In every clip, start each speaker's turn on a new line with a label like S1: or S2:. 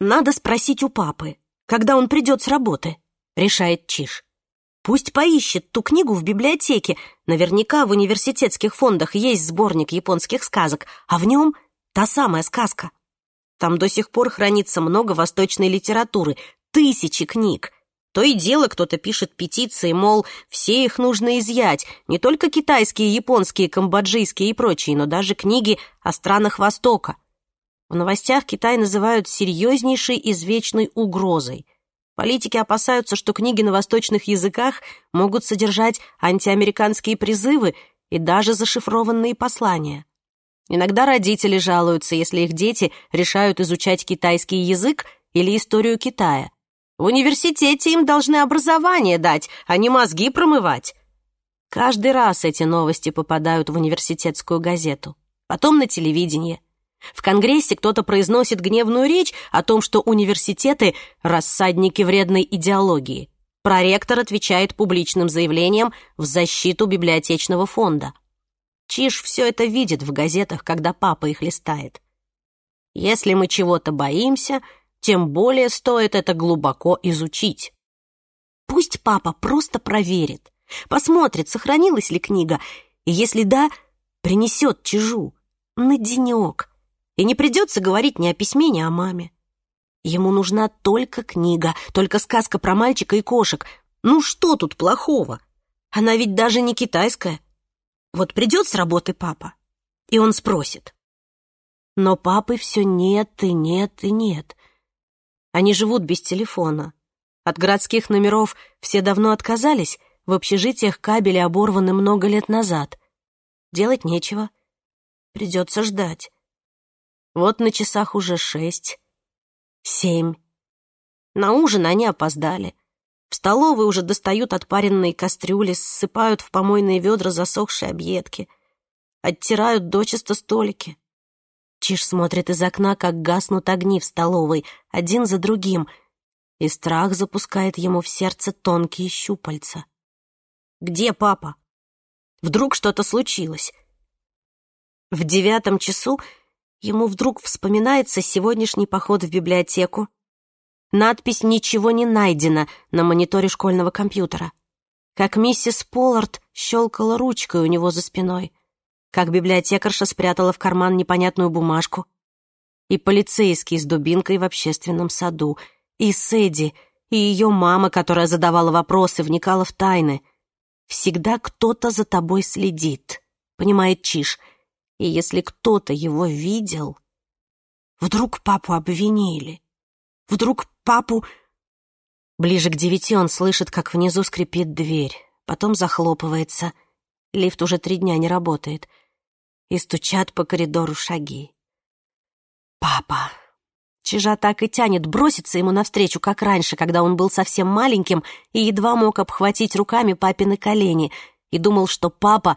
S1: «Надо спросить у папы, когда он придет с работы», — решает Чиш. «Пусть поищет ту книгу в библиотеке. Наверняка в университетских фондах есть сборник японских сказок, а в нем та самая сказка. Там до сих пор хранится много восточной литературы, тысячи книг. То и дело кто-то пишет петиции, мол, все их нужно изъять, не только китайские, японские, камбоджийские и прочие, но даже книги о странах Востока». В новостях Китай называют серьезнейшей извечной угрозой. Политики опасаются, что книги на восточных языках могут содержать антиамериканские призывы и даже зашифрованные послания. Иногда родители жалуются, если их дети решают изучать китайский язык или историю Китая. В университете им должны образование дать, а не мозги промывать. Каждый раз эти новости попадают в университетскую газету, потом на телевидение. В Конгрессе кто-то произносит гневную речь о том, что университеты – рассадники вредной идеологии. Проректор отвечает публичным заявлением в защиту библиотечного фонда. Чиж все это видит в газетах, когда папа их листает. Если мы чего-то боимся, тем более стоит это глубоко изучить. Пусть папа просто проверит, посмотрит, сохранилась ли книга, и если да, принесет чижу на денек – и не придется говорить ни о письме, ни о маме. Ему нужна только книга, только сказка про мальчика и кошек. Ну что тут плохого? Она ведь даже не китайская. Вот придет с работы папа, и он спросит. Но папы все нет и нет и нет. Они живут без телефона. От городских номеров все давно отказались, в общежитиях кабели оборваны много лет назад. Делать нечего. Придется ждать. Вот на часах уже шесть, семь. На ужин они опоздали. В столовой уже достают отпаренные кастрюли, ссыпают в помойные ведра засохшие объедки, оттирают дочисто столики. Чиж смотрит из окна, как гаснут огни в столовой, один за другим, и страх запускает ему в сердце тонкие щупальца. «Где папа? Вдруг что-то случилось?» В девятом часу Ему вдруг вспоминается сегодняшний поход в библиотеку. Надпись «Ничего не найдено» на мониторе школьного компьютера. Как миссис Поллард щелкала ручкой у него за спиной. Как библиотекарша спрятала в карман непонятную бумажку. И полицейский с дубинкой в общественном саду. И Сэдди, и ее мама, которая задавала вопросы, вникала в тайны. Всегда кто-то за тобой следит. Понимает Чиш — и если кто-то его видел... Вдруг папу обвинили? Вдруг папу... Ближе к девяти он слышит, как внизу скрипит дверь, потом захлопывается. Лифт уже три дня не работает. И стучат по коридору шаги. «Папа!» Чижа так и тянет бросится ему навстречу, как раньше, когда он был совсем маленьким и едва мог обхватить руками папины колени, и думал, что папа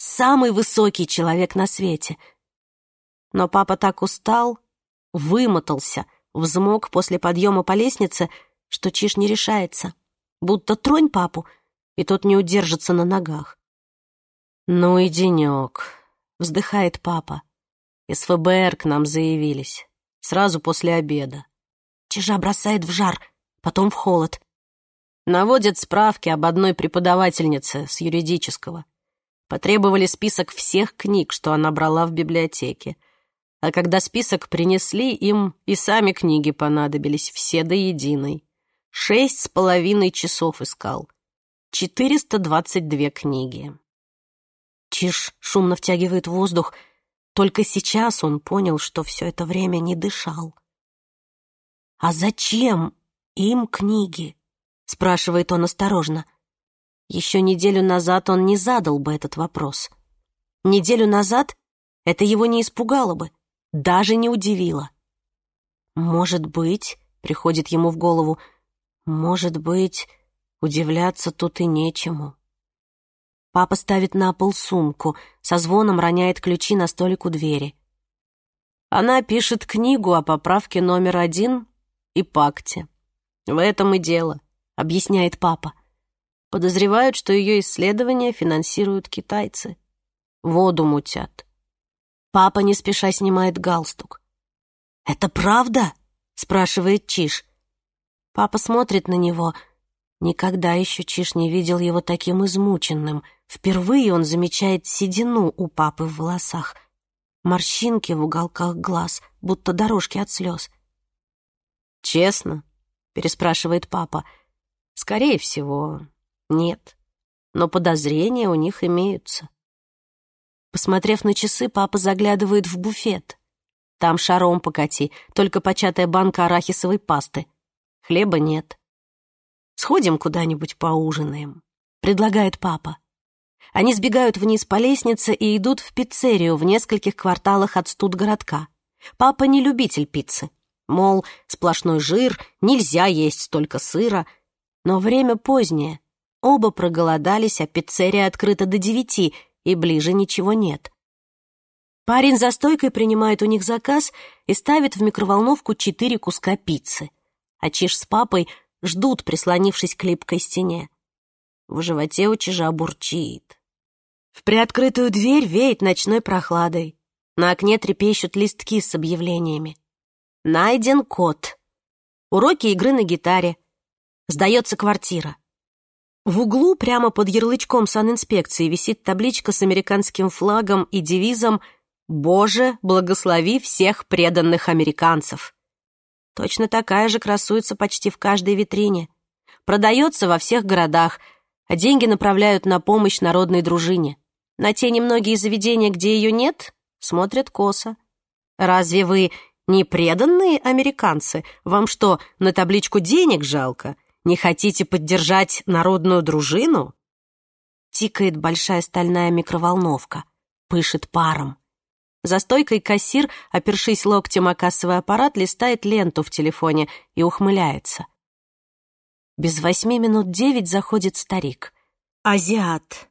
S1: самый высокий человек на свете. Но папа так устал, вымотался, взмок после подъема по лестнице, что Чиж не решается. Будто тронь папу, и тот не удержится на ногах. «Ну и денек», — вздыхает папа. «Из ФБР к нам заявились. Сразу после обеда». Чижа бросает в жар, потом в холод. Наводят справки об одной преподавательнице с юридического — потребовали список всех книг, что она брала в библиотеке. А когда список принесли, им и сами книги понадобились, все до единой. Шесть с половиной часов искал. 422 книги. Чиж шумно втягивает воздух. Только сейчас он понял, что все это время не дышал. «А зачем им книги?» — спрашивает он осторожно. — еще неделю назад он не задал бы этот вопрос. Неделю назад это его не испугало бы, даже не удивило. «Может быть», — приходит ему в голову, «может быть, удивляться тут и нечему». Папа ставит на пол сумку, со звоном роняет ключи на столик у двери. Она пишет книгу о поправке номер один и пакте. «В этом и дело», — объясняет папа подозревают, что ее исследования финансируют китайцы. Воду мутят. Папа не спеша снимает галстук. «Это правда?» — спрашивает Чиш. Папа смотрит на него. Никогда еще Чиш не видел его таким измученным. Впервые он замечает седину у папы в волосах, морщинки в уголках глаз, будто дорожки от слез. «Честно?» — переспрашивает папа. «Скорее всего, нет, но подозрения у них имеются. Посмотрев на часы, папа заглядывает в буфет. Там шаром покати, только початая банка арахисовой пасты. Хлеба нет. «Сходим куда-нибудь поужинаем», — предлагает папа. Они сбегают вниз по лестнице и идут в пиццерию в нескольких кварталах от студгородка. Папа не любитель пиццы. Мол, сплошной жир, нельзя есть столько сыра. Но время позднее, Оба проголодались, а пиццерия открыта до девяти, и ближе ничего нет. Парень за стойкой принимает у них заказ и ставит в микроволновку четыре куска пиццы. А Чиж с папой ждут, прислонившись к липкой стене. В животе у Чижа бурчит. В приоткрытую дверь веет ночной прохладой. На окне трепещут листки с объявлениями. Найден кот. Уроки игры на гитаре. Сдается квартира. В углу, прямо под ярлычком санинспекции, висит табличка с американским флагом и девизом «Боже, благослови всех преданных американцев». Точно такая же красуется почти в каждой витрине. Продается во всех городах, а деньги направляют на помощь народной дружине. На те немногие заведения, где ее нет, смотрят косо. Разве вы не преданные американцы? Вам что, на табличку денег жалко? — не хотите поддержать народную дружину? Тикает большая стальная микроволновка, пышет паром. За стойкой кассир, опершись локтем о кассовый аппарат, листает ленту в телефоне и ухмыляется. Без восьми минут девять заходит старик. Азиат.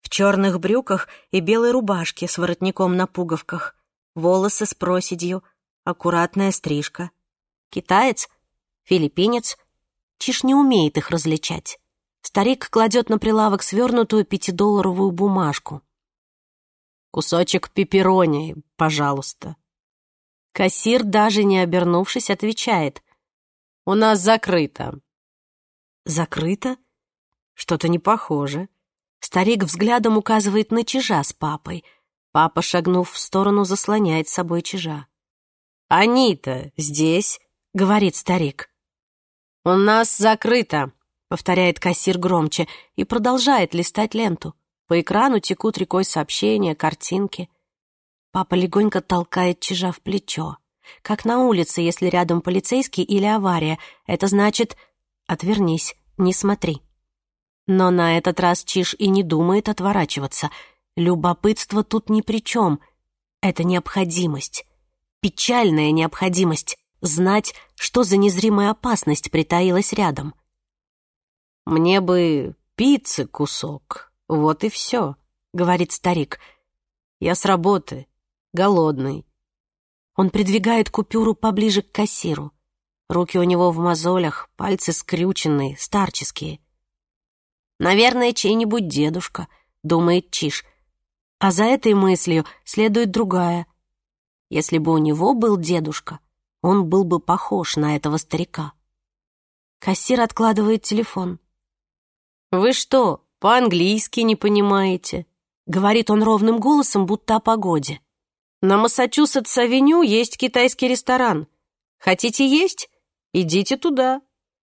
S1: В черных брюках и белой рубашке с воротником на пуговках. Волосы с проседью, аккуратная стрижка. Китаец? Филиппинец? Чиш не умеет их различать. Старик кладет на прилавок свернутую пятидолларовую бумажку. «Кусочек пепперони, пожалуйста». Кассир, даже не обернувшись, отвечает. «У нас закрыто». «Закрыто? Что-то не похоже». Старик взглядом указывает на чижа с папой. Папа, шагнув в сторону, заслоняет собой чижа. «Они-то здесь», — говорит старик. «У нас закрыто», — повторяет кассир громче и продолжает листать ленту. По экрану текут рекой сообщения, картинки. Папа легонько толкает чижа в плечо. Как на улице, если рядом полицейский или авария. Это значит «отвернись, не смотри». Но на этот раз Чиж и не думает отворачиваться. Любопытство тут ни при чем. Это необходимость. Печальная необходимость знать, что за незримая опасность притаилась рядом. «Мне бы пиццы кусок, вот и все», — говорит старик. «Я с работы, голодный». Он придвигает купюру поближе к кассиру. Руки у него в мозолях, пальцы скрюченные, старческие. «Наверное, чей-нибудь дедушка», — думает Чиш. А за этой мыслью следует другая. «Если бы у него был дедушка, он был бы похож на этого старика. Кассир откладывает телефон. «Вы что, по-английски не понимаете?» — говорит он ровным голосом, будто о погоде. «На Массачусетс-авеню есть китайский ресторан. Хотите есть? Идите туда.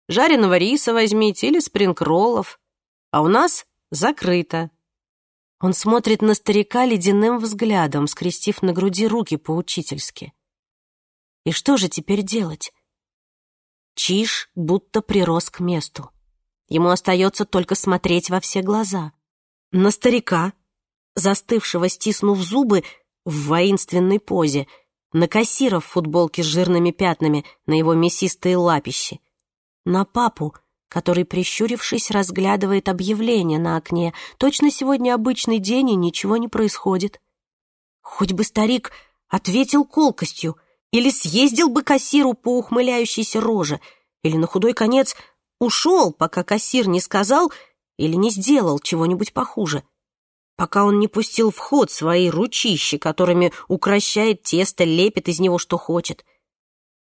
S1: Жареного риса возьмите или спрингроллов. А у нас закрыто». Он смотрит на старика ледяным взглядом, скрестив на груди руки поучительски. И что же теперь делать? Чиж будто прирос к месту. Ему остается только смотреть во все глаза. На старика, застывшего, стиснув зубы, в воинственной позе, на кассира в футболке с жирными пятнами на его мясистые лапищи, на папу, который, прищурившись, разглядывает объявление на окне. Точно сегодня обычный день, и ничего не происходит. Хоть бы старик ответил колкостью — или съездил бы кассиру по ухмыляющейся роже, или на худой конец ушел, пока кассир не сказал или не сделал чего-нибудь похуже, пока он не пустил в ход свои ручищи, которыми укращает тесто, лепит из него что хочет.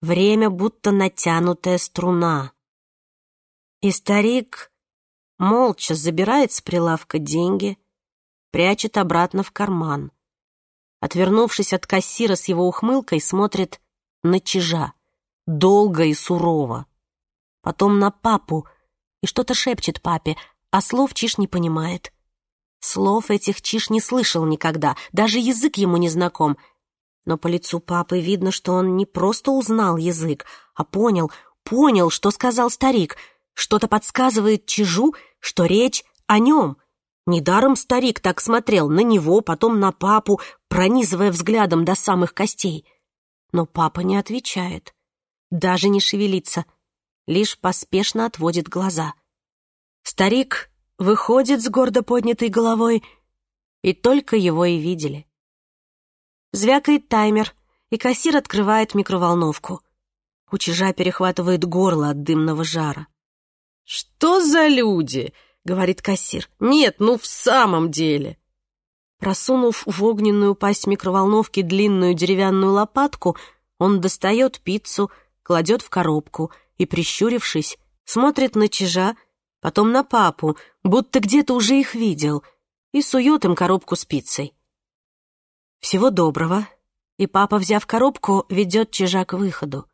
S1: Время будто натянутая струна. И старик молча забирает с прилавка деньги, прячет обратно в карман отвернувшись от кассира с его ухмылкой, смотрит на чижа, долго и сурово. Потом на папу и что-то шепчет папе, а слов чиж не понимает. Слов этих чиж не слышал никогда, даже язык ему не знаком. Но по лицу папы видно, что он не просто узнал язык, а понял, понял, что сказал старик. Что-то подсказывает чижу, что речь о нем. Недаром старик так смотрел на него, потом на папу, пронизывая взглядом до самых костей. Но папа не отвечает, даже не шевелится, лишь поспешно отводит глаза. Старик выходит с гордо поднятой головой, и только его и видели. Звякает таймер, и кассир открывает микроволновку. У чижа перехватывает горло от дымного жара.
S2: «Что за люди?» — говорит кассир. «Нет, ну в самом деле!»
S1: Просунув в огненную пасть микроволновки длинную деревянную лопатку, он достает пиццу, кладет в коробку и, прищурившись, смотрит на чижа, потом на папу, будто где-то уже их видел, и сует им коробку с пиццей. «Всего доброго», и папа, взяв коробку, ведет чижа к выходу.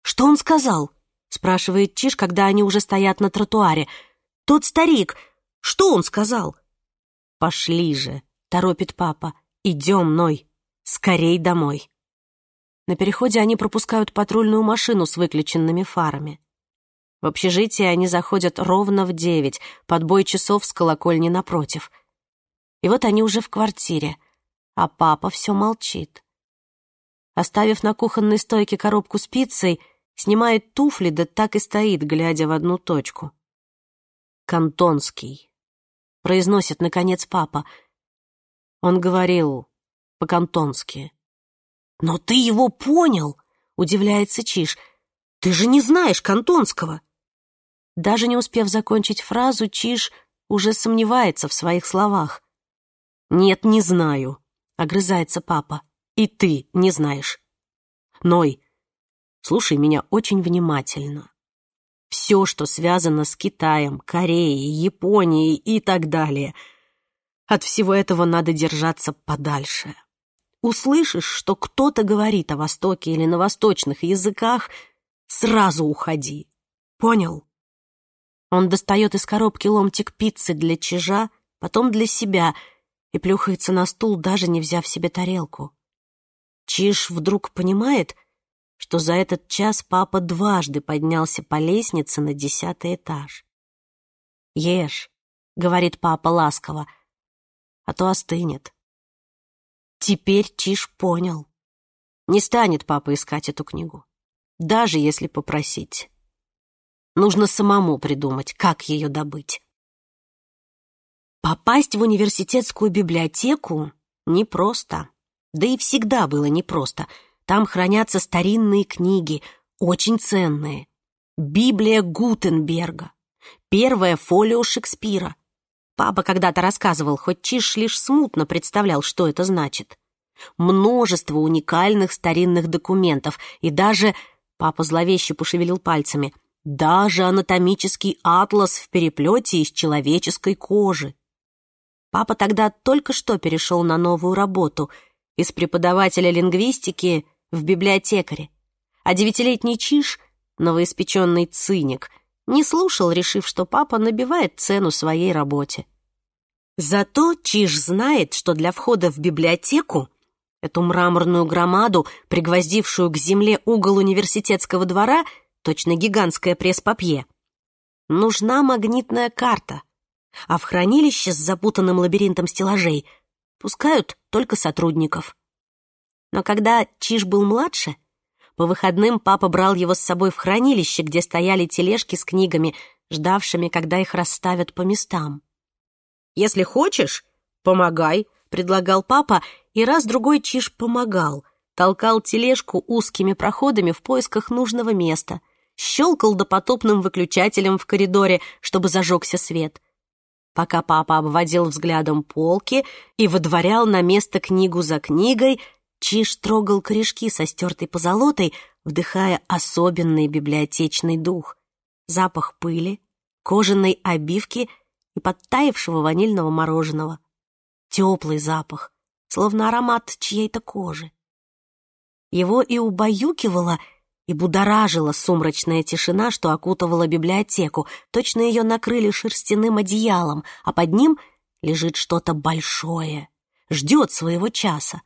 S1: «Что он сказал?» — спрашивает Чиж, когда они уже стоят на тротуаре. «Тот старик! Что он сказал?» пошли же!» — торопит папа. «Идем, Ной! Скорей домой!» На переходе они пропускают патрульную машину с выключенными фарами. В общежитии они заходят ровно в девять, под бой часов с колокольни напротив. И вот они уже в квартире, а папа все молчит. Оставив на кухонной стойке коробку с пиццей, снимает туфли, да так и стоит, глядя в одну точку. Кантонский произносит, наконец, папа. Он говорил по-кантонски. «Но ты его понял!» — удивляется Чиш. «Ты же не знаешь кантонского!» Даже не успев закончить фразу, Чиш уже сомневается в своих словах. «Нет, не знаю», — огрызается папа. «И ты не знаешь». «Ной, слушай меня очень внимательно. Все, что связано с Китаем, Кореей, Японией и так далее. От всего этого надо держаться подальше. Услышишь, что кто-то говорит о Востоке или на восточных языках, сразу уходи. Понял? Он достает из коробки ломтик пиццы для чижа, потом для себя и плюхается на стул, даже не взяв себе тарелку. Чиж вдруг понимает — что за этот час папа дважды поднялся по лестнице на десятый этаж. «Ешь», — говорит папа ласково, — «а то остынет». Теперь Чиш понял. Не станет папа искать эту книгу, даже если попросить. Нужно самому придумать, как ее добыть. Попасть в университетскую библиотеку непросто. Да и всегда было непросто — там хранятся старинные книги, очень ценные. Библия Гутенберга, первое фолио Шекспира. Папа когда-то рассказывал, хоть Чиш лишь смутно представлял, что это значит. Множество уникальных старинных документов и даже... Папа зловеще пошевелил пальцами. Даже анатомический атлас в переплете из человеческой кожи. Папа тогда только что перешел на новую работу. Из преподавателя лингвистики в библиотекаре, а девятилетний Чиш, новоиспеченный циник, не слушал, решив, что папа набивает цену своей работе. Зато Чиж знает, что для входа в библиотеку, эту мраморную громаду, пригвоздившую к земле угол университетского двора, точно гигантская пресс-папье, нужна магнитная карта, а в хранилище с запутанным лабиринтом стеллажей пускают только сотрудников. Но когда Чиж был младше, по выходным папа брал его с собой в хранилище, где стояли тележки с книгами, ждавшими, когда их расставят по местам. «Если хочешь, помогай», — предлагал папа, и раз-другой Чиж помогал, толкал тележку узкими проходами в поисках нужного места, щелкал допотопным выключателем в коридоре, чтобы зажегся свет пока папа обводил взглядом полки и выдворял на место книгу за книгой, Чиж трогал корешки со стертой позолотой, вдыхая особенный библиотечный дух. Запах пыли, кожаной обивки и подтаявшего ванильного мороженого. Теплый запах, словно аромат чьей-то кожи. Его и убаюкивала, и будоражила сумрачная тишина, что окутывала библиотеку. Точно ее накрыли шерстяным одеялом, а под ним лежит что-то большое, ждет своего часа.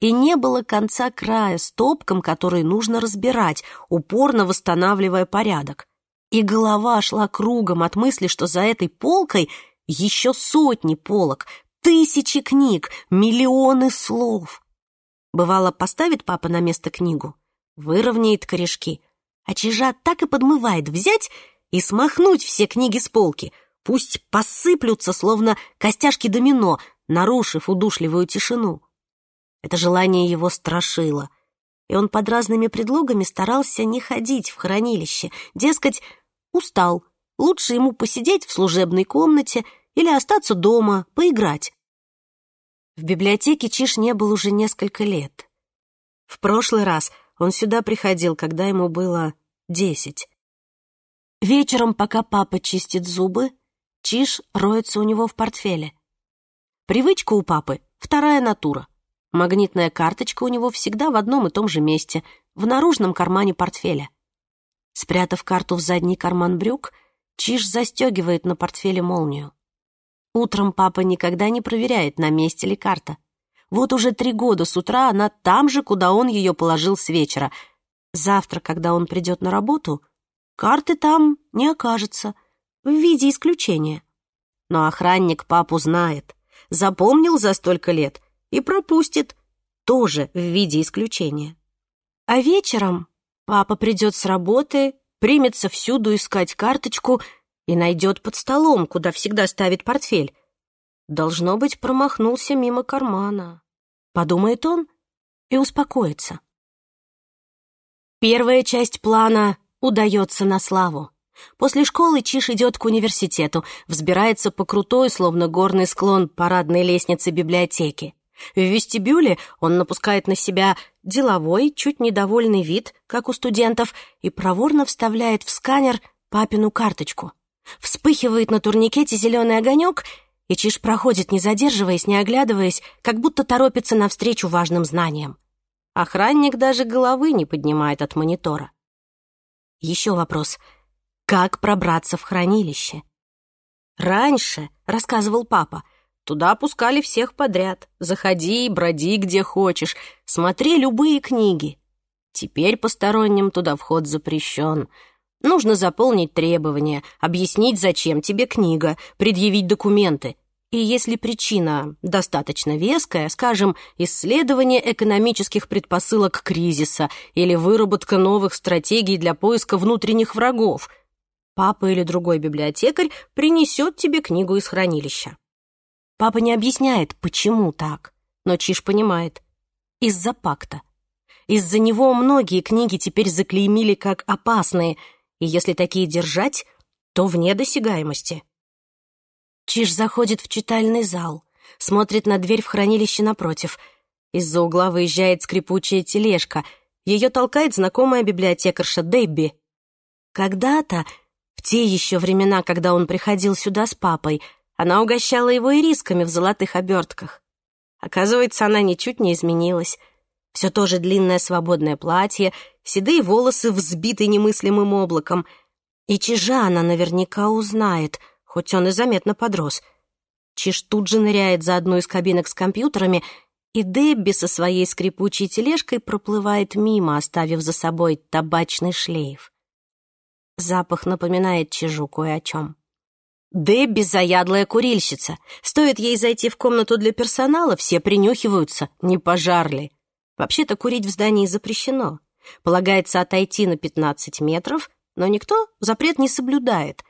S1: И не было конца края стопкам, которые нужно разбирать, упорно восстанавливая порядок. И голова шла кругом от мысли, что за этой полкой еще сотни полок, тысячи книг, миллионы слов. Бывало, поставит папа на место книгу, выровняет корешки, а чижа так и подмывает взять и смахнуть все книги с полки, пусть посыплются, словно костяшки домино, нарушив удушливую тишину. Это желание его страшило, и он под разными предлогами старался не ходить в хранилище, дескать, устал, лучше ему посидеть в служебной комнате или остаться дома, поиграть. В библиотеке Чиш не был уже несколько лет. В прошлый раз он сюда приходил, когда ему было десять. Вечером, пока папа чистит зубы, Чиш роется у него в портфеле. Привычка у папы — вторая натура — Магнитная карточка у него всегда в одном и том же месте, в наружном кармане портфеля. Спрятав карту в задний карман брюк, Чиж застегивает на портфеле молнию. Утром папа никогда не проверяет, на месте ли карта. Вот уже три года с утра она там же, куда он ее положил с вечера. Завтра, когда он придет на работу, карты там не окажется, в виде исключения. Но охранник папу знает, запомнил за столько лет и пропустит, тоже в виде исключения. А вечером папа придет с работы, примется всюду искать карточку и найдет под столом, куда всегда ставит портфель. Должно быть, промахнулся мимо кармана. Подумает он и успокоится. Первая часть плана удается на славу. После школы Чиш идет к университету, взбирается по крутой, словно горный склон парадной лестницы библиотеки. В вестибюле он напускает на себя деловой, чуть недовольный вид, как у студентов, и проворно вставляет в сканер папину карточку. Вспыхивает на турникете зеленый огонек, и Чиж проходит, не задерживаясь, не оглядываясь, как будто торопится навстречу важным знаниям. Охранник даже головы не поднимает от монитора. Еще вопрос. Как пробраться в хранилище? «Раньше», — рассказывал папа, — Туда пускали всех подряд. Заходи, броди где хочешь, смотри любые книги. Теперь посторонним туда вход запрещен. Нужно заполнить требования, объяснить, зачем тебе книга, предъявить документы. И если причина достаточно веская, скажем, исследование экономических предпосылок кризиса или выработка новых стратегий для поиска внутренних врагов, папа или другой библиотекарь принесет тебе книгу из хранилища. Папа не объясняет, почему так, но Чиш понимает. Из-за пакта. Из-за него многие книги теперь заклеймили как опасные, и если такие держать, то вне досягаемости. Чиш заходит в читальный зал, смотрит на дверь в хранилище напротив. Из-за угла выезжает скрипучая тележка. Ее толкает знакомая библиотекарша Дебби. Когда-то, в те еще времена, когда он приходил сюда с папой — она угощала его ирисками в золотых обертках. Оказывается, она ничуть не изменилась. Все тоже длинное свободное платье, седые волосы взбиты немыслимым облаком. И Чижа она наверняка узнает, хоть он и заметно подрос. Чиж тут же ныряет за одну из кабинок с компьютерами, и Дебби со своей скрипучей тележкой проплывает мимо, оставив за собой табачный шлейф. Запах напоминает Чижу кое о чем. Дебби заядлая курильщица. Стоит ей зайти в комнату для персонала, все принюхиваются, не пожар ли. Вообще-то курить в здании запрещено. Полагается отойти на 15 метров, но никто запрет не соблюдает.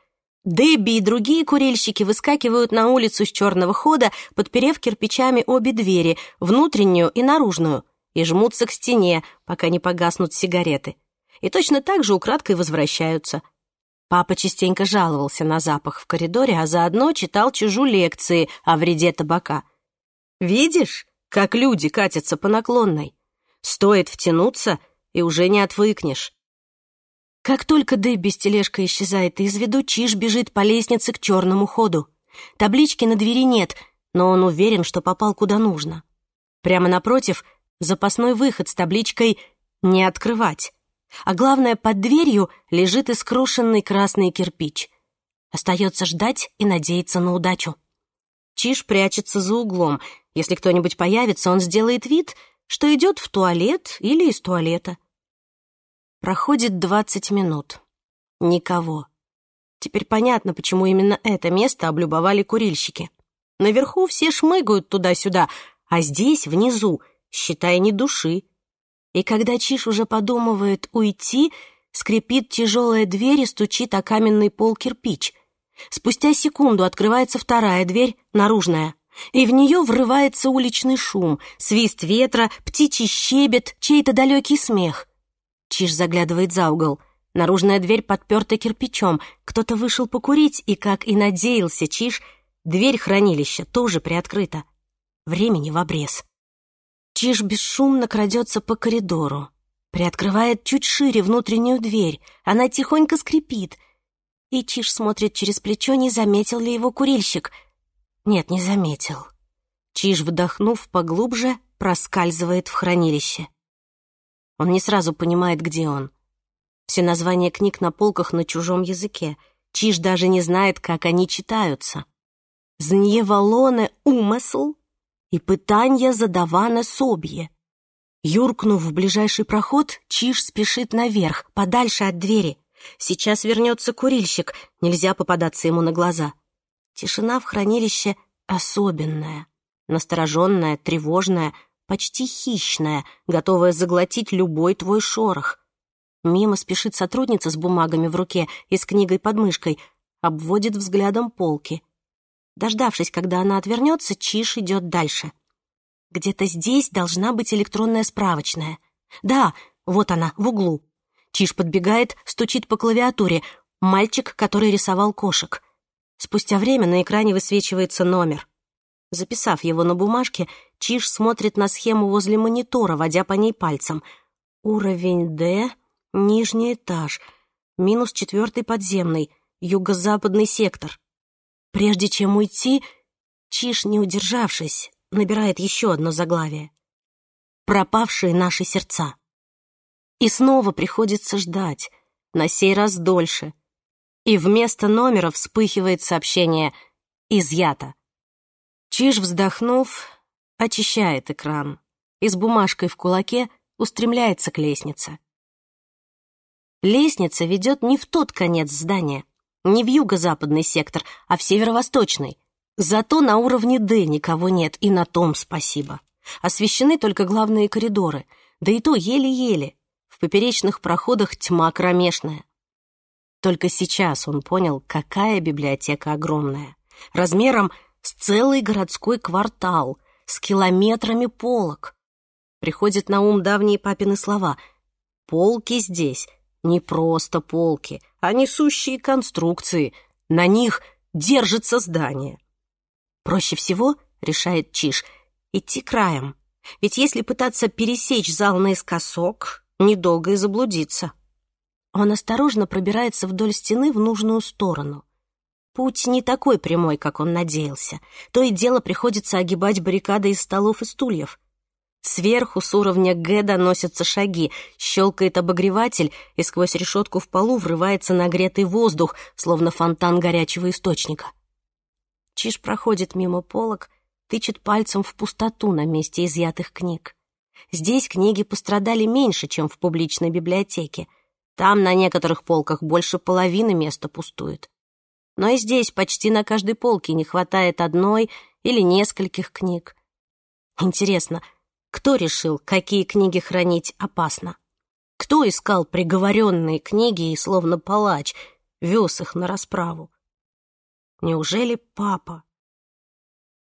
S1: Дебби и другие курильщики выскакивают на улицу с черного хода, подперев кирпичами обе двери, внутреннюю и наружную, и жмутся к стене, пока не погаснут сигареты. И точно так же украдкой возвращаются – Папа частенько жаловался на запах в коридоре, а заодно читал чужую лекции о вреде табака. «Видишь, как люди катятся по наклонной? Стоит втянуться, и уже не отвыкнешь». Как только Дебби с тележкой исчезает из виду, Чиж бежит по лестнице к черному ходу. Таблички на двери нет, но он уверен, что попал куда нужно. Прямо напротив — запасной выход с табличкой «Не открывать» а главное, под дверью лежит искрошенный красный кирпич. Остается ждать и надеяться на удачу. Чиж прячется за углом. Если кто-нибудь появится, он сделает вид, что идет в туалет или из туалета. Проходит двадцать минут. Никого. Теперь понятно, почему именно это место облюбовали курильщики. Наверху все шмыгают туда-сюда, а здесь, внизу, считай, не души. И когда Чиш уже подумывает уйти, скрипит тяжелая дверь и стучит о каменный пол кирпич. Спустя секунду открывается вторая дверь, наружная, и в нее врывается уличный шум, свист ветра, птичий щебет, чей-то далекий смех. Чиш заглядывает за угол. Наружная дверь подперта кирпичом. Кто-то вышел покурить, и, как и надеялся Чиш, дверь хранилища тоже приоткрыта. Времени в обрез. Чиж бесшумно крадется по коридору, приоткрывает чуть шире внутреннюю дверь, она тихонько скрипит. И Чиж смотрит через плечо, не заметил ли его курильщик. Нет, не заметил. Чиж, вдохнув поглубже, проскальзывает в хранилище. Он не сразу понимает, где он. Все названия книг на полках на чужом языке. Чиж даже не знает, как они читаются. «Зньевалоне умысл» и пытанья задавана Собье. Юркнув в ближайший проход, Чиж спешит наверх, подальше от двери. Сейчас вернется курильщик, нельзя попадаться ему на глаза. Тишина в хранилище особенная, настороженная, тревожная, почти хищная, готовая заглотить любой твой шорох. Мимо спешит сотрудница с бумагами в руке и с книгой под мышкой, обводит взглядом полки. Дождавшись, когда она отвернется, Чиш идет дальше. Где-то здесь должна быть электронная справочная. Да, вот она, в углу. Чиш подбегает, стучит по клавиатуре. Мальчик, который рисовал кошек. Спустя время на экране высвечивается номер. Записав его на бумажке, Чиш смотрит на схему возле монитора, водя по ней пальцем. Уровень «Д», нижний этаж, минус четвертый подземный, юго-западный сектор — прежде чем уйти, Чиш, не удержавшись, набирает еще одно заглавие. «Пропавшие наши сердца». И снова приходится ждать, на сей раз дольше. И вместо номера вспыхивает сообщение «Изъято». Чиж, вздохнув, очищает экран и с бумажкой в кулаке устремляется к лестнице. Лестница ведет не в тот конец здания, не в юго-западный сектор, а в северо-восточный. Зато на уровне «Д» никого нет, и на том спасибо. Освещены только главные коридоры, да и то еле-еле. В поперечных проходах тьма кромешная. Только сейчас он понял, какая библиотека огромная. Размером с целый городской квартал, с километрами полок. Приходят на ум давние папины слова. «Полки здесь, не просто полки, а несущие конструкции. На них держится здание. Проще всего, решает Чиш, идти краем. Ведь если пытаться пересечь зал наискосок, недолго и заблудиться. Он осторожно пробирается вдоль стены в нужную сторону. Путь не такой прямой, как он надеялся. То и дело приходится огибать баррикады из столов и стульев. Сверху с уровня Г доносятся шаги, щелкает обогреватель, и сквозь решетку в полу врывается нагретый воздух, словно фонтан горячего источника. Чиж проходит мимо полок, тычет пальцем в пустоту на месте изъятых книг. Здесь книги пострадали меньше, чем в публичной библиотеке. Там на некоторых полках больше половины места пустует. Но и здесь почти на каждой полке не хватает одной или нескольких книг. Интересно, кто решил, какие книги хранить опасно? Кто искал приговоренные книги и, словно палач, вез их на расправу? Неужели папа?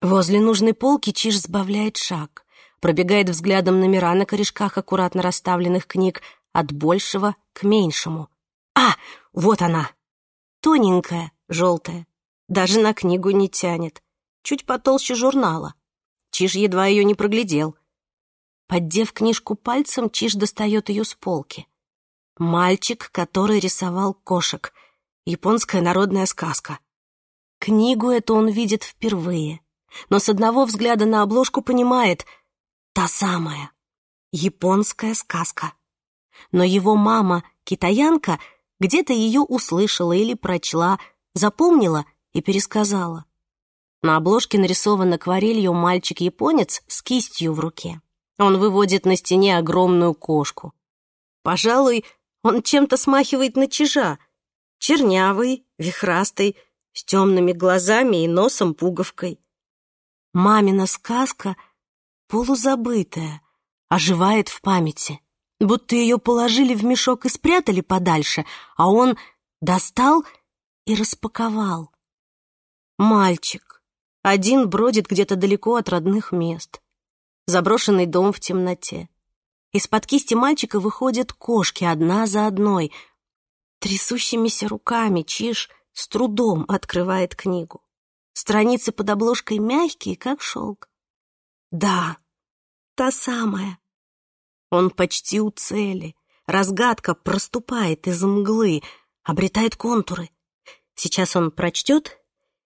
S1: Возле нужной полки Чиж сбавляет шаг, пробегает взглядом номера на корешках аккуратно расставленных книг от большего к меньшему. А, вот она! Тоненькая, желтая. Даже на книгу не тянет. Чуть потолще журнала. Чиж едва ее не проглядел. Поддев книжку пальцем, Чиж достает ее с полки. «Мальчик, который рисовал кошек. Японская народная сказка». Книгу эту он видит впервые, но с одного взгляда на обложку понимает — та самая, японская сказка. Но его мама, китаянка, где-то ее услышала или прочла, запомнила и пересказала. На обложке нарисован акварелью мальчик-японец с кистью в руке. Он выводит на стене огромную кошку. Пожалуй, он чем-то смахивает на чижа. Чернявый, вихрастый, с темными глазами и носом-пуговкой. Мамина сказка, полузабытая, оживает в памяти. Будто ее положили в мешок и спрятали подальше, а он достал и распаковал. Мальчик. Один бродит где-то далеко от родных мест заброшенный дом в темноте. Из-под кисти мальчика выходят кошки одна за одной. Трясущимися руками Чиж с трудом открывает книгу. Страницы под обложкой мягкие, как шелк. Да, та самая. Он почти у цели. Разгадка проступает из мглы, обретает контуры. Сейчас он прочтет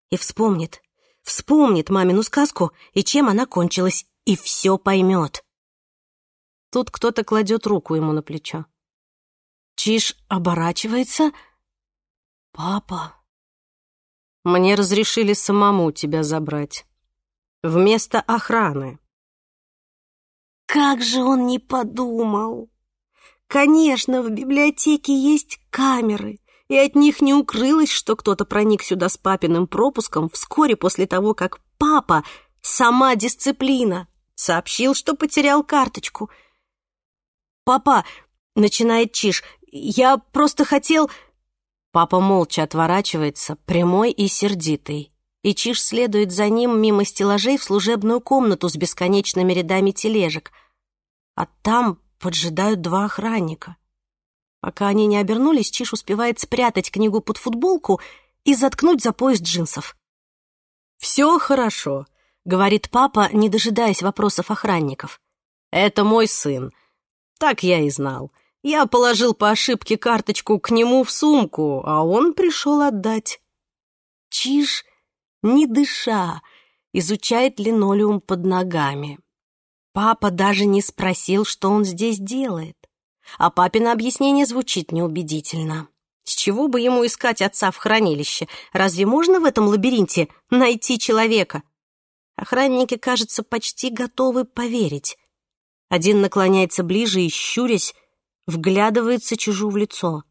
S1: и вспомнит. Вспомнит мамину сказку и чем она кончилась, и все поймет. Тут кто-то кладет руку ему на плечо. Чиж оборачивается. «Папа!» «Мне разрешили самому тебя забрать. Вместо охраны». Как же он не подумал! Конечно, в библиотеке есть камеры, и от них не укрылось, что кто-то проник сюда с папиным пропуском вскоре после того, как папа — сама дисциплина. Сообщил, что потерял карточку. «Папа!» — начинает Чиш. «Я просто хотел...» Папа молча отворачивается, прямой и сердитый. И Чиш следует за ним мимо стеллажей в служебную комнату с бесконечными рядами тележек. А там поджидают два охранника. Пока они не обернулись, Чиш успевает спрятать книгу под футболку и заткнуть за пояс джинсов. «Все хорошо», говорит папа, не дожидаясь вопросов охранников. «Это мой сын. Так я и знал. Я положил по ошибке карточку к нему в сумку, а он пришел отдать». Чиж, не дыша, изучает линолеум под ногами. Папа даже не спросил, что он здесь делает. А папино объяснение звучит неубедительно. С чего бы ему искать отца в хранилище? Разве можно в этом лабиринте найти человека? Охранники, кажется, почти готовы поверить. Один наклоняется ближе и, щурясь, вглядывается Чижу в лицо.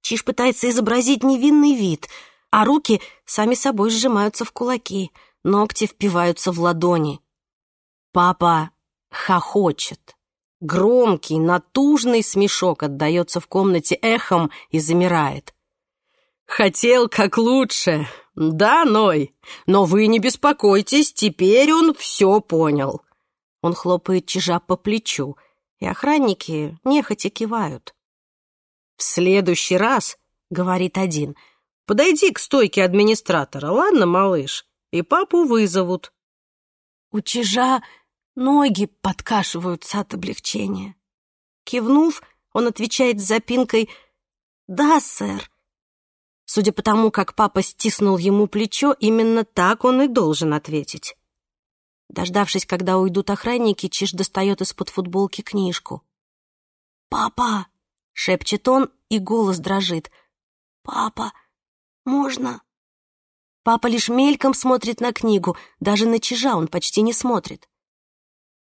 S1: Чиж пытается изобразить невинный вид, а руки сами собой сжимаются в кулаки, ногти впиваются в ладони. Папа хохочет. Громкий, натужный смешок отдается в комнате эхом и замирает. «Хотел как лучше!» «Да, Ной, но вы не беспокойтесь, теперь он все понял». Он хлопает чижа по плечу, и охранники нехотя кивают. «В следующий раз, — говорит один, — подойди к стойке администратора, ладно, малыш, и папу вызовут». У чижа ноги подкашиваются от облегчения. Кивнув, он отвечает с запинкой «Да, сэр, Судя по тому, как папа стиснул ему плечо, именно так он и должен ответить. Дождавшись, когда уйдут охранники, Чиж достает из-под футболки книжку. «Папа!» — шепчет он, и голос дрожит. «Папа, можно?» Папа лишь мельком смотрит на книгу, даже на Чижа он почти не смотрит.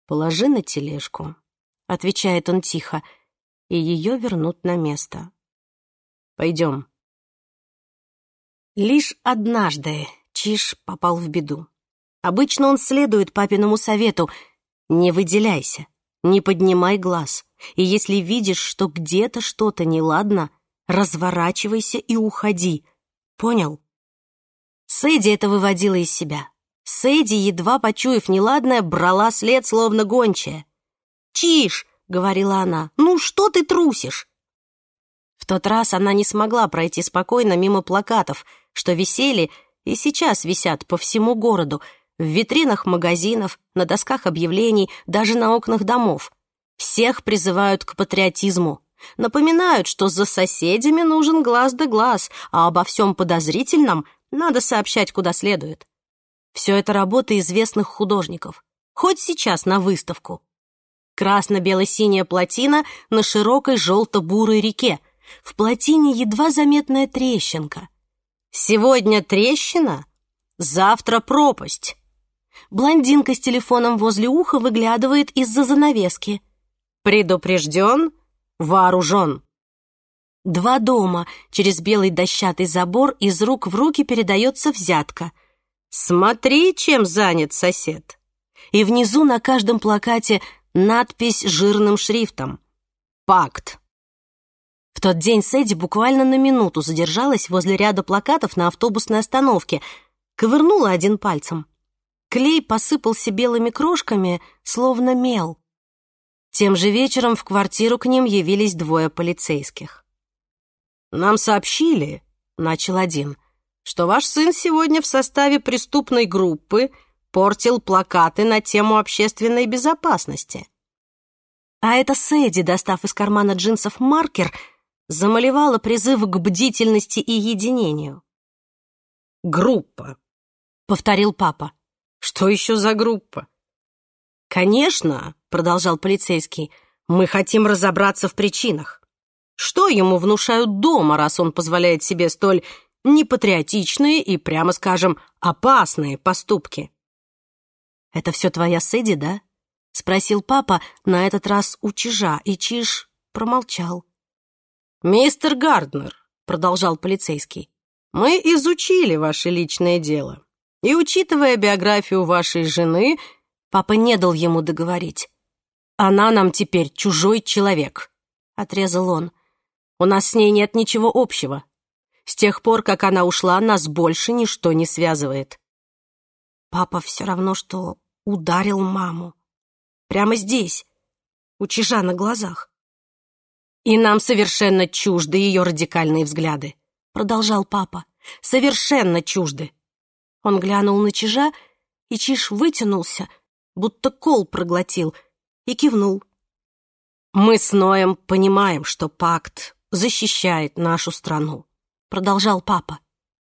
S1: «Положи на тележку», — отвечает он тихо, — «и ее вернут на место». «Пойдем». Лишь однажды Чиш попал в беду. Обычно он следует папиному совету «не выделяйся, не поднимай глаз, и если видишь, что где-то что-то неладно, разворачивайся и уходи. Понял?» Сэдди это выводила из себя. Сэдди, едва почуяв неладное, брала след, словно гончая. «Чиш!» — говорила она. «Ну что ты трусишь?» В тот раз она не смогла пройти спокойно мимо плакатов — что висели и сейчас висят по всему городу, в витринах магазинов, на досках объявлений, даже на окнах домов. Всех призывают к патриотизму. Напоминают, что за соседями нужен глаз да глаз, а обо всем подозрительном надо сообщать куда следует. Все это работа известных художников. Хоть сейчас на выставку. Красно-бело-синяя плотина на широкой желто-бурой реке. В плотине едва заметная трещинка — Сегодня трещина, завтра пропасть. Блондинка с телефоном возле уха выглядывает из-за занавески. Предупрежден, вооружен. Два дома через белый дощатый забор из рук в руки передается взятка. Смотри, чем занят сосед. И внизу на каждом плакате надпись жирным шрифтом. Пакт. В тот день Сэдди буквально на минуту задержалась возле ряда плакатов на автобусной остановке, ковырнула один пальцем. Клей посыпался белыми крошками, словно мел. Тем же вечером в квартиру к ним явились двое полицейских. «Нам сообщили», — начал один, «что ваш сын сегодня в составе преступной группы портил плакаты на тему общественной безопасности». А это Сэдди, достав из кармана джинсов маркер, — замалевала призыв к бдительности и единению. «Группа», — повторил папа. «Что еще за группа?» «Конечно», — продолжал полицейский, — «мы хотим разобраться в причинах. Что ему внушают дома, раз он позволяет себе столь непатриотичные и, прямо скажем, опасные поступки?» «Это все твоя Сэдди, да?» — спросил папа, на этот раз у Чижа, и Чиж промолчал. «Мистер Гарднер», — продолжал полицейский, — «мы изучили ваше личное дело. И, учитывая биографию вашей жены...» Папа не дал ему договорить. «Она нам теперь чужой человек», — отрезал он. «У нас с ней нет ничего общего. С тех пор, как она ушла, нас больше ничто не связывает». Папа все равно, что ударил маму. Прямо здесь, у чижа на глазах. «И нам совершенно чужды ее радикальные взгляды», — продолжал папа. «Совершенно чужды». Он глянул на Чижа, и Чиж вытянулся, будто кол проглотил, и кивнул. «Мы с Ноем понимаем, что пакт защищает нашу страну», — продолжал папа.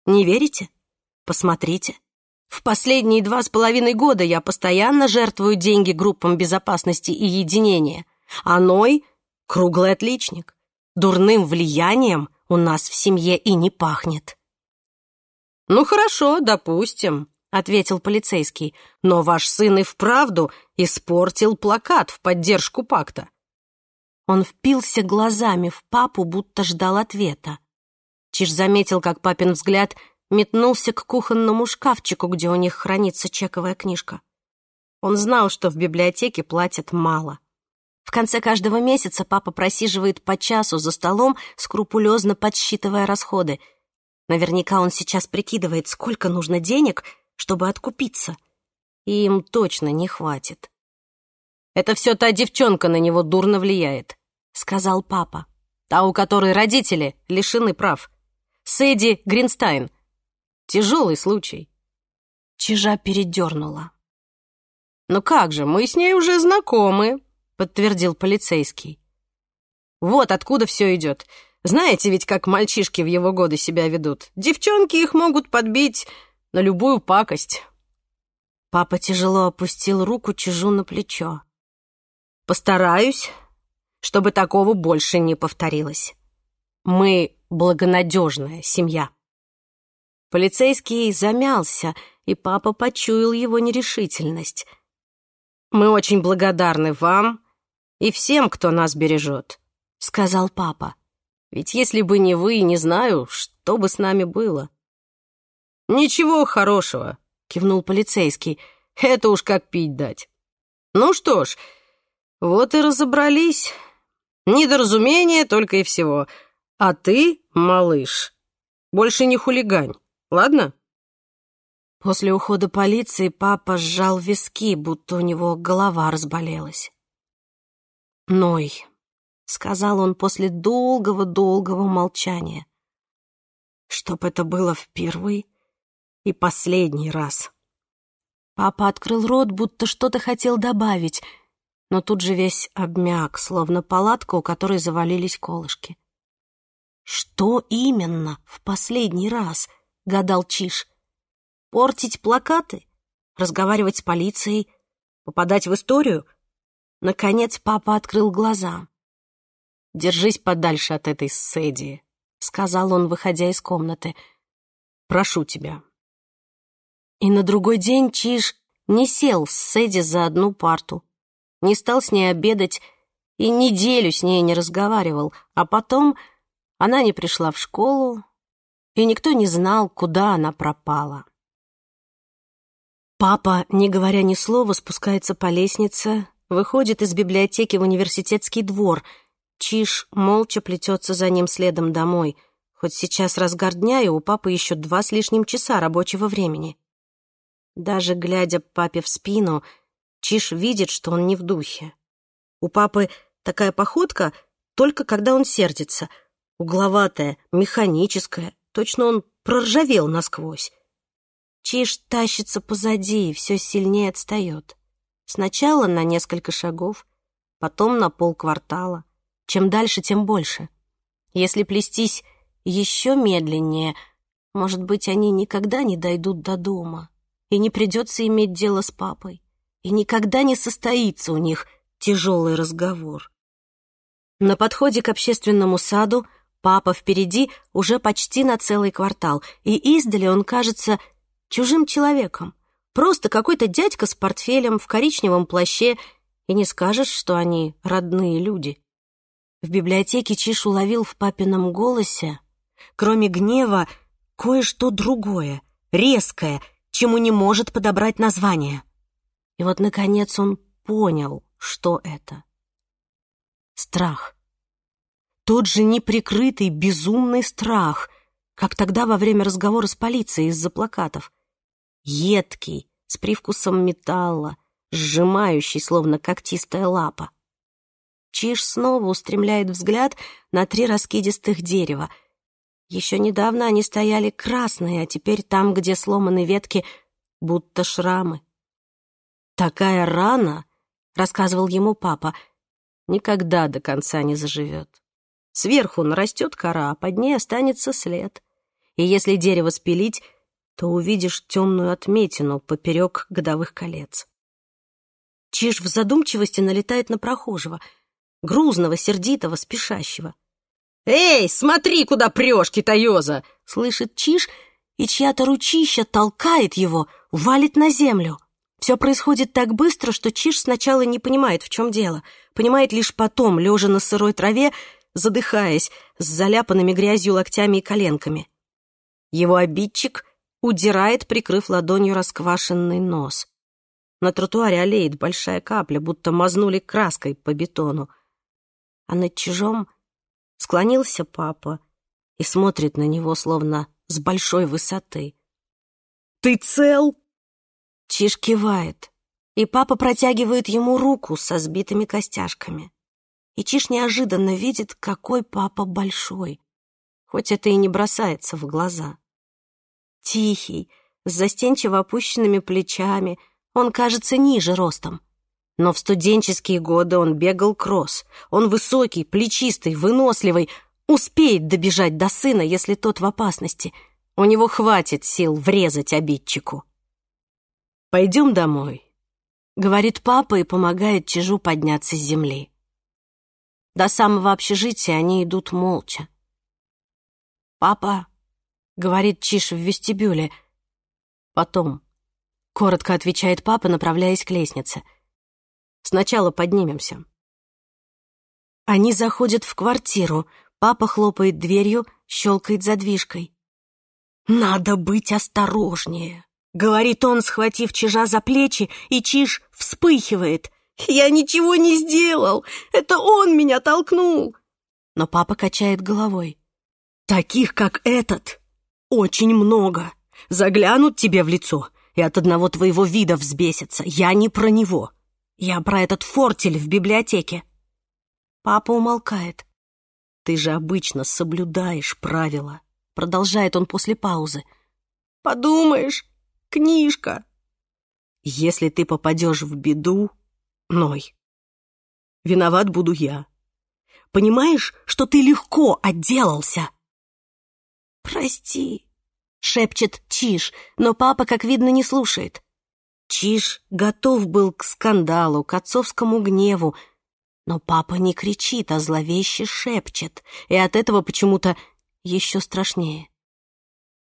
S1: «Не верите? Посмотрите. В последние два с половиной года я постоянно жертвую деньги группам безопасности и единения, а Ной круглый отличник. Дурным влиянием у нас в семье и не пахнет». «Ну хорошо, допустим», — ответил полицейский, «но ваш сын и вправду испортил плакат в поддержку пакта». Он впился глазами в папу, будто ждал ответа. Чиж заметил, как папин взгляд метнулся к кухонному шкафчику, где у них хранится чековая книжка. Он знал, что в библиотеке платят мало. В конце каждого месяца папа просиживает по часу за столом, скрупулезно подсчитывая расходы. Наверняка он сейчас прикидывает, сколько нужно денег, чтобы откупиться. И им точно не хватит. «Это все та девчонка на него дурно влияет», — сказал папа. «Та, у которой родители лишены прав. Сэдди Гринстайн. Тяжелый случай». Чижа передернула. «Ну как же, мы с ней уже знакомы», подтвердил полицейский. Вот откуда все идет. Знаете ведь, как мальчишки в его годы себя ведут. Девчонки их могут подбить на любую пакость. Папа тяжело опустил руку чужу на плечо. Постараюсь, чтобы такого больше не повторилось. Мы благонадежная семья. Полицейский замялся, и папа почуял его нерешительность. «Мы очень благодарны вам и всем, кто нас бережет», — сказал папа. «Ведь если бы не вы, не знаю, что бы с нами было». «Ничего хорошего», — кивнул полицейский. «Это уж как пить дать». «Ну что ж, вот и разобрались. Недоразумение только и всего. А ты, малыш, больше не хулигань, ладно?» После ухода полиции папа сжал виски, будто у него голова разболелась. Ной, — сказал он после долгого-долгого молчания, — чтоб это было в первый и последний раз. Папа открыл рот, будто что-то хотел добавить, но тут же весь обмяк, словно палатка, у которой завалились колышки. «Что именно в последний раз?» — гадал Чиш. «Портить плакаты? Разговаривать с полицией? Попадать в историю?» Наконец папа открыл глаза. «Держись подальше от этой Сэдди», — сказал он, выходя из комнаты. «Прошу тебя». И на другой день Чиж не сел с Сэдди за одну парту, не стал с ней обедать и неделю с ней не разговаривал, а потом она не пришла в школу, и никто не знал, куда она пропала. Папа, не говоря ни слова, спускается по лестнице, выходит из библиотеки в университетский двор. Чиж молча плетется за ним следом домой. Хоть сейчас разгар дня, и у папы еще два с лишним часа рабочего времени. Даже глядя папе в спину, Чиж видит, что он не в духе. У папы такая походка только когда он сердится. Угловатая, механическая. Точно он проржавел насквозь. Чиж тащится позади и все сильнее отстает. Сначала на несколько шагов, потом на полквартала. Чем дальше, тем больше. Если плестись еще медленнее, может быть, они никогда не дойдут до дома, и не придется иметь дело с папой, и никогда не состоится у них тяжелый разговор. На подходе к общественному саду папа впереди уже почти на целый квартал, и издали он кажется чужим человеком, Просто какой-то дядька с портфелем в коричневом плаще, и не скажешь, что они родные люди. В библиотеке Чиш уловил в папином голосе, кроме гнева, кое-что другое, резкое, чему не может подобрать название. И вот, наконец, он понял, что это. Страх. Тот же неприкрытый, безумный страх, как тогда во время разговора с полицией из-за плакатов — едкий, с привкусом металла, сжимающий, словно когтистая лапа. Чиж снова устремляет взгляд на три раскидистых дерева. Еще недавно они стояли красные, а теперь там, где сломаны ветки, будто шрамы. «Такая рана», — рассказывал ему папа, — «никогда до конца не заживет. Сверху нарастет кора, а под ней останется след. И если дерево спилить, то увидишь темную отметину поперек годовых колец. Чиж в задумчивости налетает на прохожего, грузного, сердитого, спешащего. «Эй, смотри, куда прешь, китаёза!» — слышит Чиж, и чья-то ручища толкает его, валит на землю. Все происходит так быстро, что Чиж сначала не понимает, в чем дело. Понимает лишь потом, лежа на сырой траве, задыхаясь, с заляпанными грязью локтями и коленками. Его обидчик удирает, прикрыв ладонью расквашенный нос. На тротуаре олеет большая капля, будто мазнули краской по бетону. А над чужом склонился папа и смотрит на него, словно с большой высоты. «Ты цел?» Чиж кивает, и папа протягивает ему руку со сбитыми костяшками. И Чиж неожиданно видит, какой папа большой, хоть это и не бросается в глаза тихий, с застенчиво опущенными плечами. Он кажется ниже ростом. Но в студенческие годы он бегал кросс. Он высокий, плечистый, выносливый. Успеет добежать до сына, если тот в опасности. У него хватит сил врезать обидчику. «Пойдем домой», — говорит папа и помогает Чижу подняться с земли. До самого общежития они идут молча. «Папа», Говорит Чиш в вестибюле. Потом. Коротко отвечает папа, направляясь к лестнице. Сначала поднимемся. Они заходят в квартиру. Папа хлопает дверью, щелкает задвижкой. «Надо быть осторожнее», — говорит он, схватив Чижа за плечи, и Чиж вспыхивает. «Я ничего не сделал! Это он меня толкнул!» Но папа качает головой. «Таких, как этот, очень много. Заглянут тебе в лицо, и от одного твоего вида взбесятся. Я не про него. Я про этот фортель в библиотеке. Папа умолкает. Ты же обычно соблюдаешь правила. Продолжает он после паузы. Подумаешь, книжка.
S2: Если ты попадешь в беду, ной. Виноват буду я. Понимаешь, что ты легко отделался?
S1: «Прости!» — шепчет Чиш, но папа, как видно, не слушает. Чиш готов был к скандалу, к отцовскому гневу, но папа не кричит, а зловеще шепчет, и от этого почему-то еще страшнее.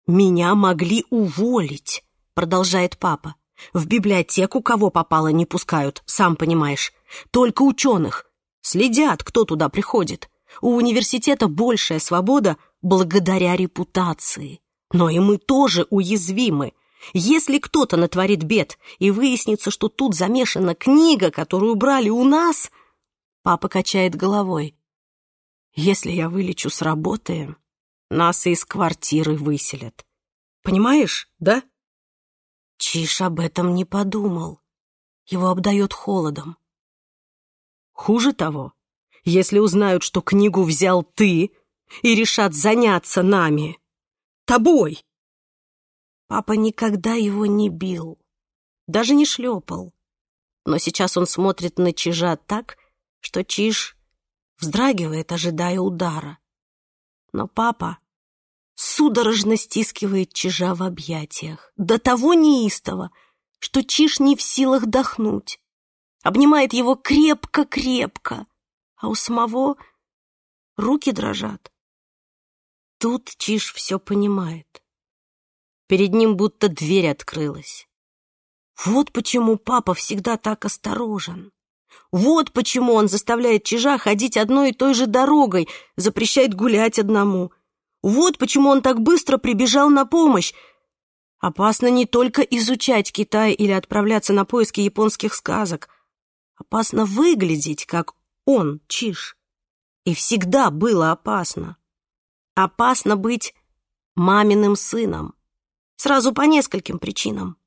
S1: «Меня могли уволить», — продолжает папа. «В библиотеку кого попало не пускают, сам понимаешь. Только ученых. Следят, кто туда приходит. У университета большая свобода благодаря репутации. Но и мы тоже уязвимы. Если кто-то натворит бед и выяснится, что тут замешана книга, которую брали у нас... Папа качает головой. Если я вылечу с работы, нас из квартиры выселят. Понимаешь, да? Чиш об этом не подумал. Его обдает холодом. Хуже того, если узнают, что книгу взял ты, и решат заняться нами, тобой. Папа никогда его не бил, даже не шлепал. Но сейчас он смотрит на Чижа так, что Чиж вздрагивает, ожидая удара. Но папа судорожно стискивает Чижа в объятиях, до того неистово, что Чиж не в силах дохнуть. Обнимает его крепко-крепко, а у самого руки дрожат. Тут Чиж все понимает. Перед ним будто дверь открылась. Вот почему папа всегда так осторожен. Вот почему он заставляет Чижа ходить одной и той же дорогой, запрещает гулять одному. Вот почему он так быстро прибежал на помощь. Опасно не только изучать Китай или отправляться на поиски японских сказок. Опасно выглядеть, как он Чиш. И всегда было опасно. Опасно быть маминым сыном. Сразу по нескольким причинам.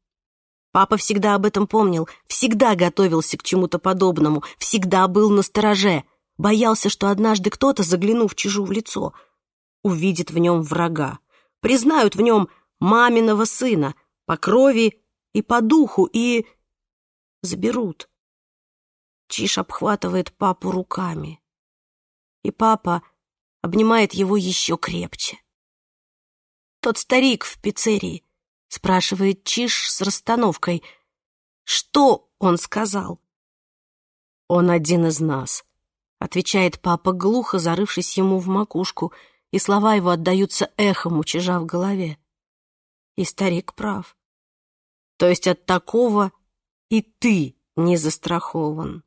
S1: Папа всегда об этом помнил, всегда готовился к чему-то подобному, всегда был на стороже, боялся, что однажды кто-то, заглянув чижу в лицо, увидит в нем врага, признают в нем маминого сына по крови и по духу и заберут. Чиш обхватывает папу руками. И папа обнимает его еще крепче. «Тот старик в пиццерии», — спрашивает Чиш с расстановкой. «Что он сказал?» «Он один из нас», — отвечает папа, глухо зарывшись ему в макушку, и слова его отдаются эхом у чижа в голове. И старик прав. То есть от такого и ты не застрахован.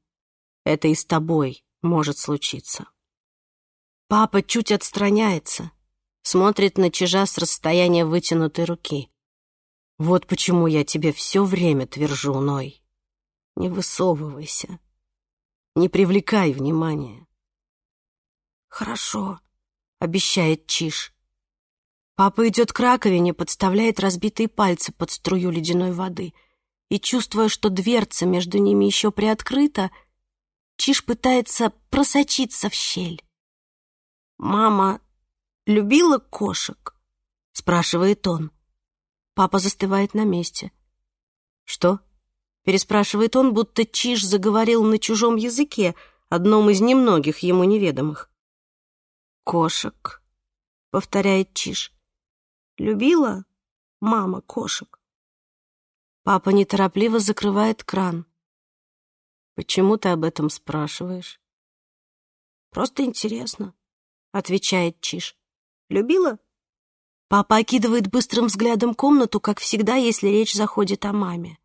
S1: Это и с тобой может случиться. Папа чуть отстраняется, смотрит на чижа с расстояния вытянутой руки. Вот почему я тебе все время твержу, Ной. Не высовывайся, не привлекай внимания. Хорошо, обещает Чиж. Папа идет к раковине, подставляет разбитые пальцы под струю ледяной воды и, чувствуя, что дверца между ними еще приоткрыта, Чиж пытается просочиться в щель. «Мама любила кошек?» — спрашивает он. Папа застывает на месте. «Что?» — переспрашивает он, будто Чиж заговорил на чужом языке, одном из немногих ему неведомых. «Кошек», — повторяет Чиж. «Любила мама кошек?» Папа неторопливо закрывает кран. «Почему ты об этом спрашиваешь?» «Просто интересно», — отвечает Чиш. «Любила?» Папа окидывает быстрым взглядом комнату, как всегда, если речь заходит о маме.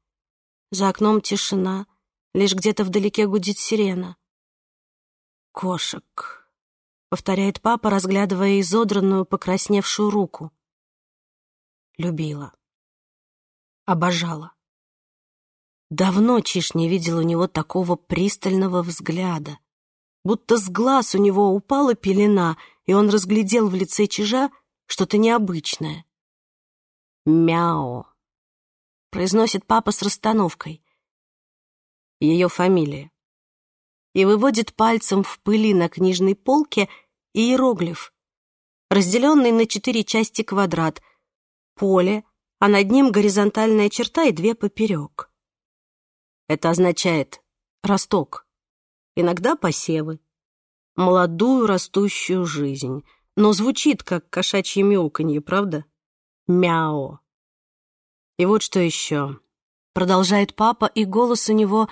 S1: За окном тишина, лишь где-то вдалеке гудит сирена. «Кошек», — повторяет папа, разглядывая изодранную, покрасневшую руку. «Любила. Обожала. Давно Чиш не видел у него такого пристального взгляда. Будто с глаз у него упала пелена, и он разглядел в лице Чижа что-то необычное. «Мяо», — произносит папа с расстановкой. Ее фамилия. И выводит пальцем в пыли на книжной полке иероглиф, разделенный на четыре части квадрат, поле, а над ним горизонтальная черта и две поперек.
S2: Это означает росток. Иногда посевы. Молодую растущую жизнь. Но звучит, как кошачье мяуканье, правда? Мяо. И вот что еще. Продолжает папа, и голос у него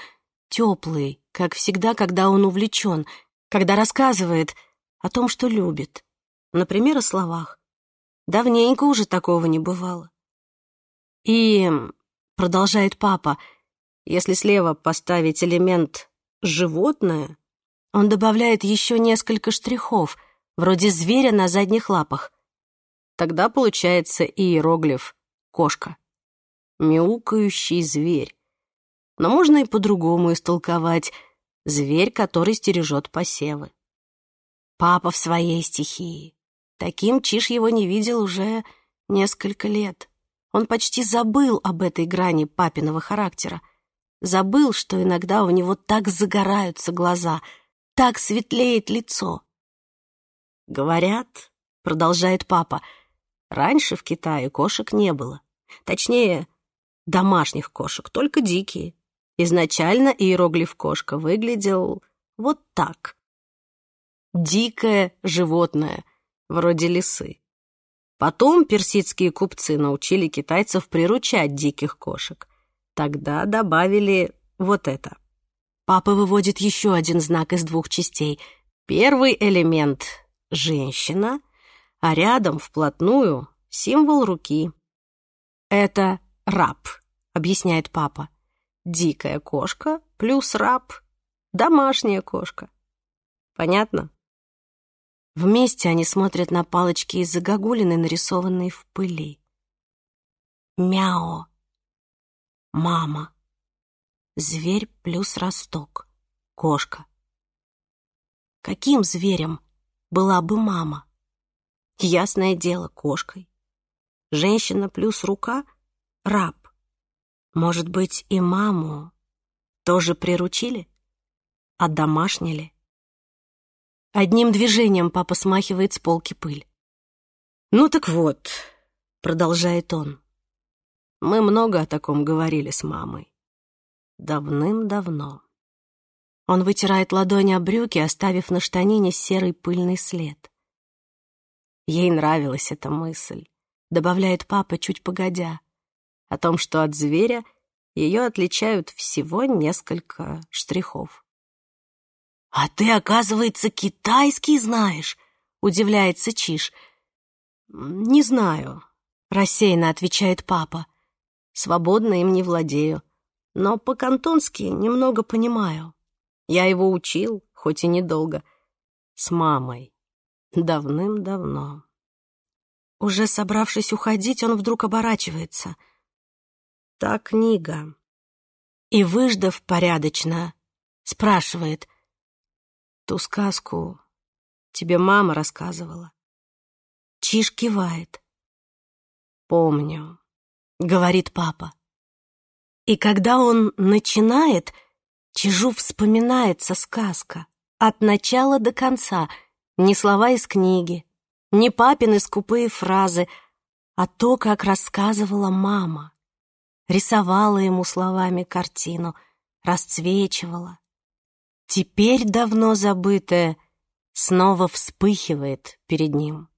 S2: теплый, как всегда, когда он увлечен, когда рассказывает о том, что любит. Например, о словах. Давненько уже такого не бывало. И, продолжает папа, — если слева поставить элемент «животное», он добавляет еще несколько штрихов, вроде зверя на задних лапах. Тогда получается иероглиф «кошка». Мяукающий зверь. Но можно и по-другому истолковать «зверь, который стережет посевы». Папа в своей стихии. Таким Чиш его не видел уже несколько лет. Он почти забыл об этой грани папиного характера — забыл, что иногда у него так загораются глаза, так светлеет лицо. «Говорят», — продолжает папа, — «раньше в Китае кошек не было. Точнее, домашних кошек, только дикие. Изначально иероглиф «кошка» выглядел вот так. Дикое животное, вроде лисы. Потом персидские купцы научили китайцев приручать диких кошек — Тогда добавили вот это. Папа выводит еще один знак из двух частей. Первый элемент — женщина, а рядом, вплотную, символ руки. «Это раб», — объясняет папа. «Дикая кошка плюс раб. Домашняя кошка». Понятно? Вместе они смотрят на палочки из загогулины, нарисованные в пыли. «Мяо!» мама. Зверь плюс росток. Кошка. Каким зверем была бы мама? Ясное дело, кошкой. Женщина плюс рука — раб. Может быть, и маму тоже приручили? а домашнили. Одним движением папа смахивает с полки пыль. «Ну так вот», — продолжает он, — мы много о таком говорили с мамой. Давным-давно. Он вытирает ладони о брюки, оставив на штанине серый пыльный след. Ей нравилась эта мысль, добавляет папа чуть погодя, о том, что от зверя ее отличают всего несколько штрихов. «А ты, оказывается, китайский знаешь!» — удивляется Чиш. «Не знаю», — рассеянно отвечает папа свободно им не владею, но по-кантонски немного понимаю. Я его учил, хоть и недолго, с мамой. Давным-давно. Уже собравшись уходить, он вдруг оборачивается. Та книга. И, выждав порядочно, спрашивает. Ту сказку тебе мама рассказывала. Чиж кивает. Помню говорит папа. И когда он начинает, Чижу вспоминается сказка от начала до конца, не слова из книги, не папины скупые фразы, а то, как рассказывала мама. Рисовала ему словами картину, расцвечивала. Теперь давно забытое снова вспыхивает перед ним.